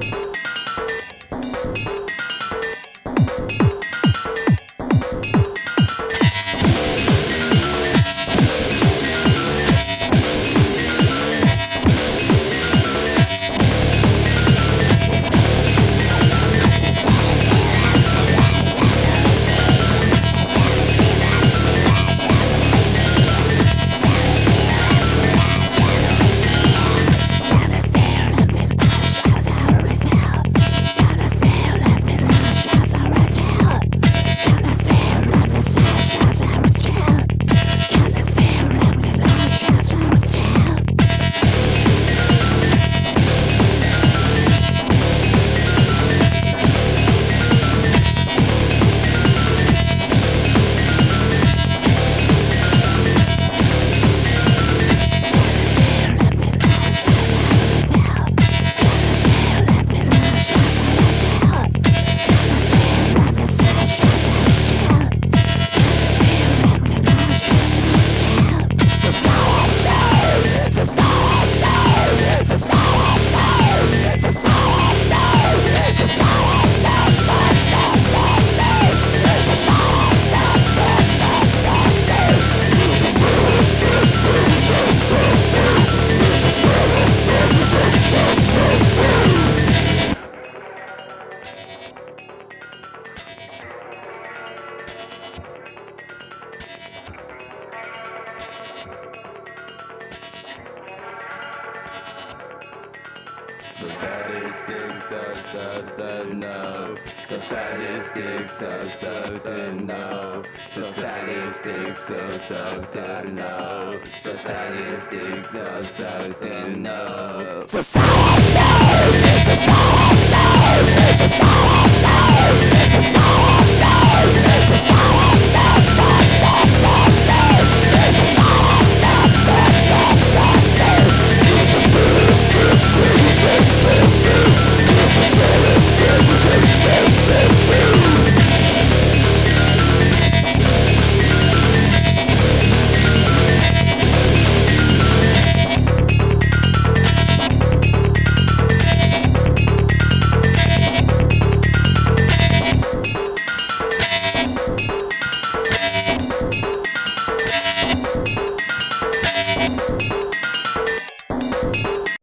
Bye. Societies sticks us us the know. Society sticks us us the know. Society sticks us us the know. Society sticks us us